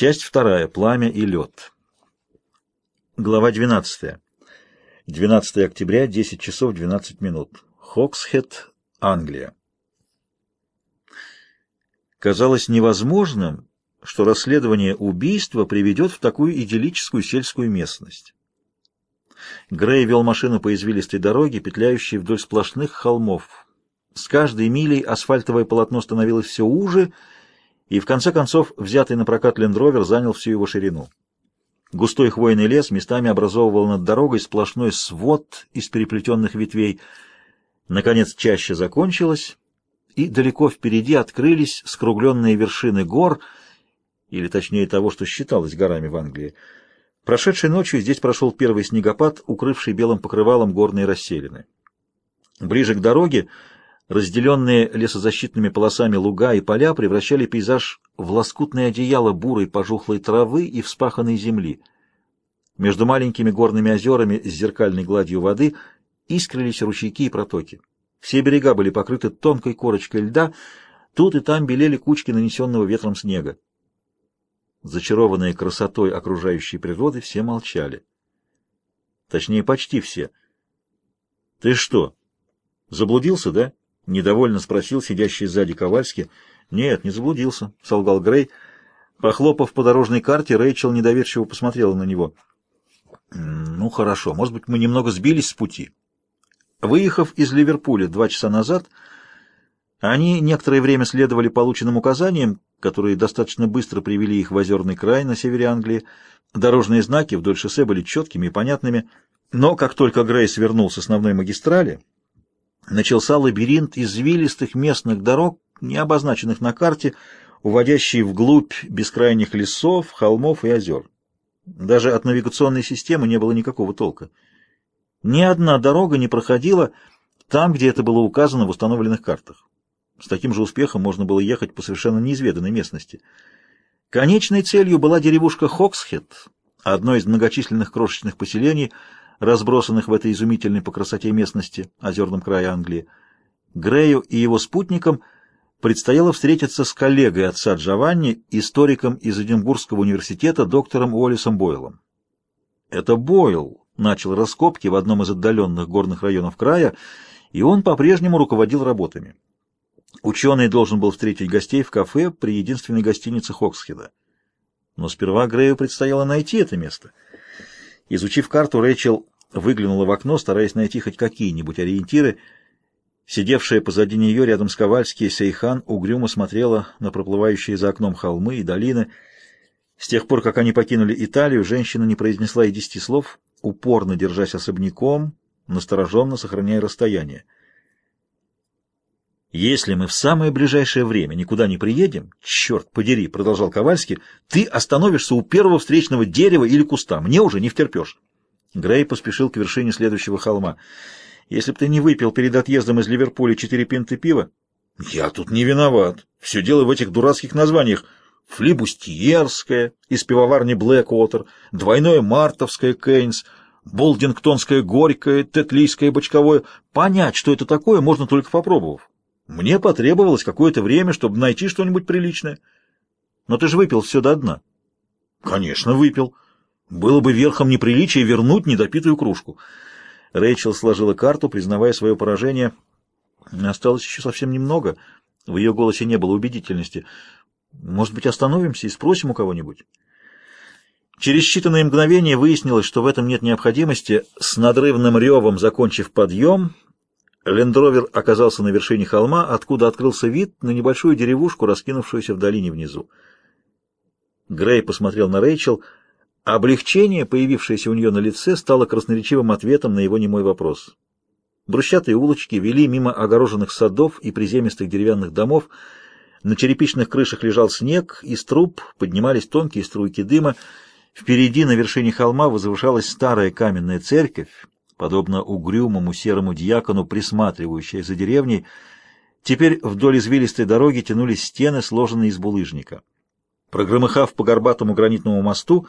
Часть вторая. Пламя и лед. Глава 12. 12 октября, 10 часов 12 минут. Хоксхед, Англия. Казалось невозможным, что расследование убийства приведет в такую идиллическую сельскую местность. Грей вел машину по извилистой дороге, петляющей вдоль сплошных холмов. С каждой милей асфальтовое полотно становилось все уже, и в конце концов взятый на прокат лендровер занял всю его ширину. Густой хвойный лес местами образовывал над дорогой сплошной свод из переплетенных ветвей. Наконец чаще закончилась, и далеко впереди открылись скругленные вершины гор, или точнее того, что считалось горами в Англии. Прошедшей ночью здесь прошел первый снегопад, укрывший белым покрывалом горные расселины. Ближе к дороге разделенные лесозащитными полосами луга и поля превращали пейзаж в лоскутное одеяло бурой пожухлой травы и вспаханной земли. Между маленькими горными озерами с зеркальной гладью воды искрились ручейки и протоки. Все берега были покрыты тонкой корочкой льда, тут и там белели кучки нанесенного ветром снега. Зачарованные красотой окружающей природы, все молчали. Точнее, почти все. — Ты что, заблудился, да? — недовольно спросил сидящий сзади Ковальский. — Нет, не заблудился, — солгал Грей. Похлопав по дорожной карте, Рэйчел недоверчиво посмотрела на него. — Ну, хорошо, может быть, мы немного сбились с пути. Выехав из Ливерпуля два часа назад, они некоторое время следовали полученным указаниям, которые достаточно быстро привели их в озерный край на севере Англии. Дорожные знаки вдоль шоссе были четкими и понятными, но как только Грей свернул с основной магистрали, начался лабиринт извилистых местных дорог, не обозначенных на карте, уводящие вглубь бескрайних лесов, холмов и озер. Даже от навигационной системы не было никакого толка. Ни одна дорога не проходила там, где это было указано в установленных картах. С таким же успехом можно было ехать по совершенно неизведанной местности. Конечной целью была деревушка Хоксхед, одно из многочисленных крошечных поселений, разбросанных в этой изумительной по красоте местности, озерном крае Англии. Грею и его спутникам предстояло встретиться с коллегой отца Джованни, историком из Эдинбургского университета, доктором Уоллисом Бойлом. Это Бойл начал раскопки в одном из отдаленных горных районов края, и он по-прежнему руководил работами. Ученый должен был встретить гостей в кафе при единственной гостинице Хоксхеда. Но сперва Грею предстояло найти это место. Изучив карту, Рэйчел выглянула в окно, стараясь найти хоть какие-нибудь ориентиры. Сидевшая позади нее рядом с Ковальски Сейхан угрюмо смотрела на проплывающие за окном холмы и долины. С тех пор, как они покинули Италию, женщина не произнесла и десяти слов, упорно держась особняком, настороженно сохраняя расстояние. «Если мы в самое ближайшее время никуда не приедем, черт подери», — продолжал Ковальский, — «ты остановишься у первого встречного дерева или куста. Мне уже не втерпешь». Грей поспешил к вершине следующего холма. «Если б ты не выпил перед отъездом из Ливерпуля четыре пинты пива...» «Я тут не виноват. Все дело в этих дурацких названиях. Флибустьерское из пивоварни Блэквотер, двойное мартовское Кейнс, Болдингтонское горькое, тетлийское бочковое. Понять, что это такое, можно только попробовав. Мне потребовалось какое-то время, чтобы найти что-нибудь приличное. Но ты же выпил все до дна. Конечно, выпил. Было бы верхом неприличия вернуть недопитую кружку. Рэйчел сложила карту, признавая свое поражение. Осталось еще совсем немного. В ее голосе не было убедительности. Может быть, остановимся и спросим у кого-нибудь? Через считанные мгновения выяснилось, что в этом нет необходимости. С надрывным ревом, закончив подъем, Лендровер оказался на вершине холма, откуда открылся вид на небольшую деревушку, раскинувшуюся в долине внизу. Грей посмотрел на Рэйчел. Облегчение, появившееся у нее на лице, стало красноречивым ответом на его немой вопрос. Брусчатые улочки вели мимо огороженных садов и приземистых деревянных домов. На черепичных крышах лежал снег, из труб поднимались тонкие струйки дыма. Впереди, на вершине холма, возвышалась старая каменная церковь, подобно угрюмому серому дьякону, присматривающая за деревней. Теперь вдоль извилистой дороги тянулись стены, сложенные из булыжника. Прогромыхав по горбатому гранитному мосту,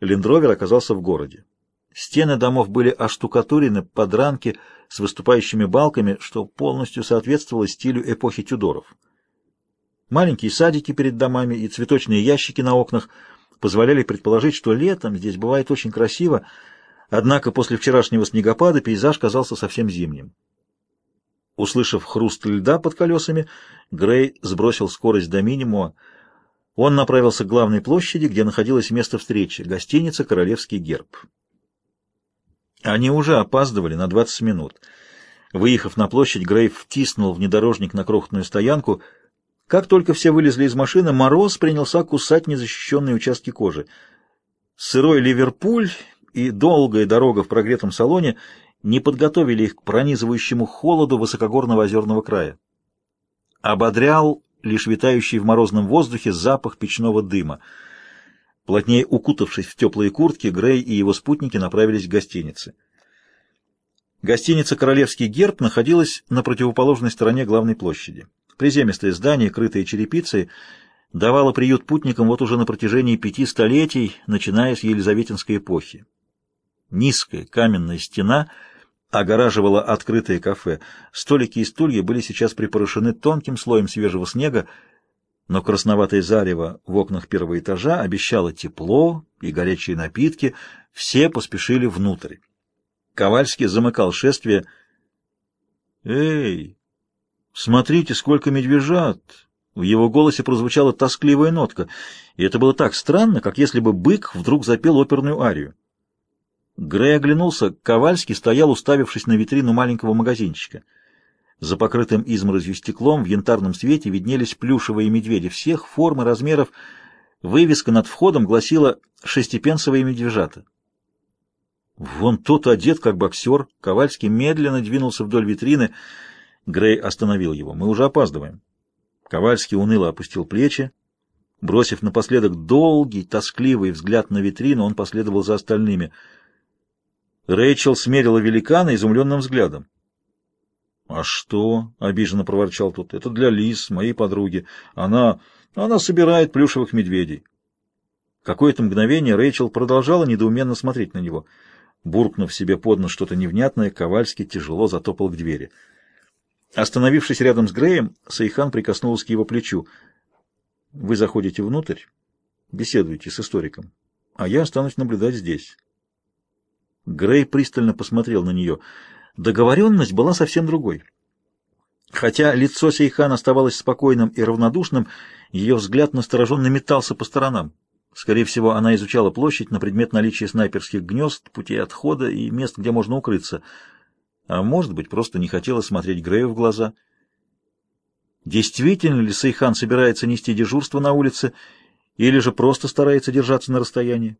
лендровер оказался в городе. Стены домов были оштукатурены под рамки с выступающими балками, что полностью соответствовало стилю эпохи Тюдоров. Маленькие садики перед домами и цветочные ящики на окнах позволяли предположить, что летом здесь бывает очень красиво, однако после вчерашнего снегопада пейзаж казался совсем зимним. Услышав хруст льда под колесами, Грей сбросил скорость до минимума. Он направился к главной площади, где находилось место встречи — гостиница «Королевский герб». Они уже опаздывали на 20 минут. Выехав на площадь, Грей втиснул внедорожник на крохотную стоянку. Как только все вылезли из машины, мороз принялся кусать незащищенные участки кожи. Сырой Ливерпуль и долгая дорога в прогретом салоне не подготовили их к пронизывающему холоду высокогорного озерного края. Ободрял лишь витающий в морозном воздухе запах печного дыма. Плотнее укутавшись в теплые куртки, Грей и его спутники направились к гостинице. Гостиница «Королевский герб» находилась на противоположной стороне главной площади. Приземистое здание, крытое черепицей, давало приют путникам вот уже на протяжении пяти столетий, начиная с Елизаветинской эпохи. Низкая каменная стена огораживала открытое кафе. Столики и стулья были сейчас припорошены тонким слоем свежего снега, но красноватое зарево в окнах первого этажа обещало тепло и горячие напитки. Все поспешили внутрь. Ковальский замыкал шествие. «Эй, смотрите, сколько медвежат!» В его голосе прозвучала тоскливая нотка, и это было так странно, как если бы бык вдруг запел оперную арию. Грей оглянулся, Ковальский стоял, уставившись на витрину маленького магазинчика. За покрытым изморозью стеклом в янтарном свете виднелись плюшевые медведи всех форм и размеров. Вывеска над входом гласила «Шестипенсовые медвежата». Вон тот одет, как боксер. Ковальский медленно двинулся вдоль витрины. Грей остановил его. Мы уже опаздываем. Ковальский уныло опустил плечи. Бросив напоследок долгий, тоскливый взгляд на витрину, он последовал за остальными. Рэйчел смерила великана изумленным взглядом. «А что?» — обиженно проворчал тот. «Это для Лиз, моей подруги. Она... она собирает плюшевых медведей». Какое-то мгновение Рэйчел продолжала недоуменно смотреть на него — Буркнув себе под нос что-то невнятное, Ковальский тяжело затопал к двери. Остановившись рядом с Греем, Сайхан прикоснулась к его плечу. «Вы заходите внутрь, беседуете с историком, а я останусь наблюдать здесь». Грей пристально посмотрел на нее. Договоренность была совсем другой. Хотя лицо Сейхан оставалось спокойным и равнодушным, ее взгляд настороженно метался по сторонам. Скорее всего, она изучала площадь на предмет наличия снайперских гнезд, путей отхода и мест, где можно укрыться. А может быть, просто не хотела смотреть Грею в глаза. Действительно ли Сейхан собирается нести дежурство на улице, или же просто старается держаться на расстоянии?